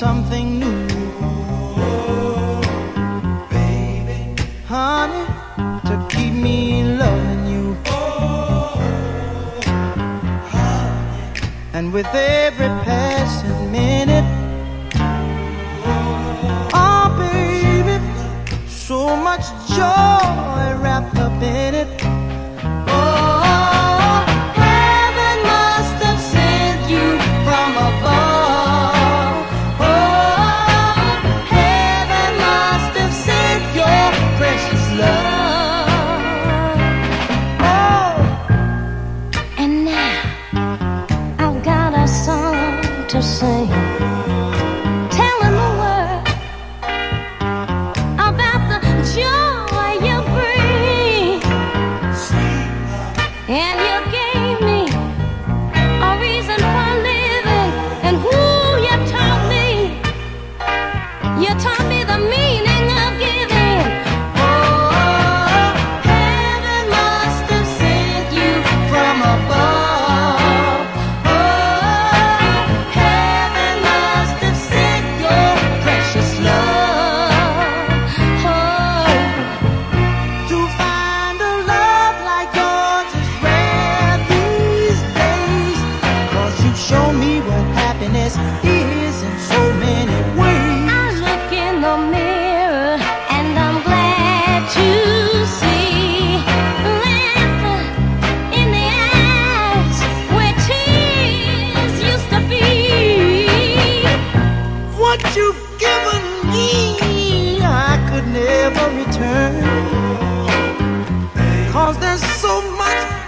something new. Baby, honey, to keep me loving you. And with every passing minute, oh baby, so much joy wrapped up in it. to say. About the joy you bring. And you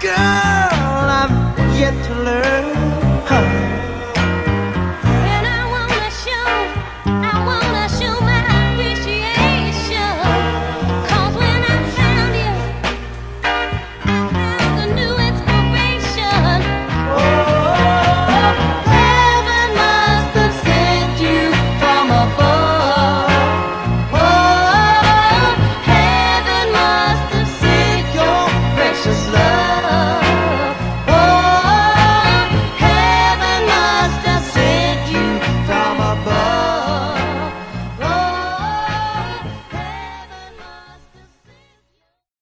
girl I've yet to learn.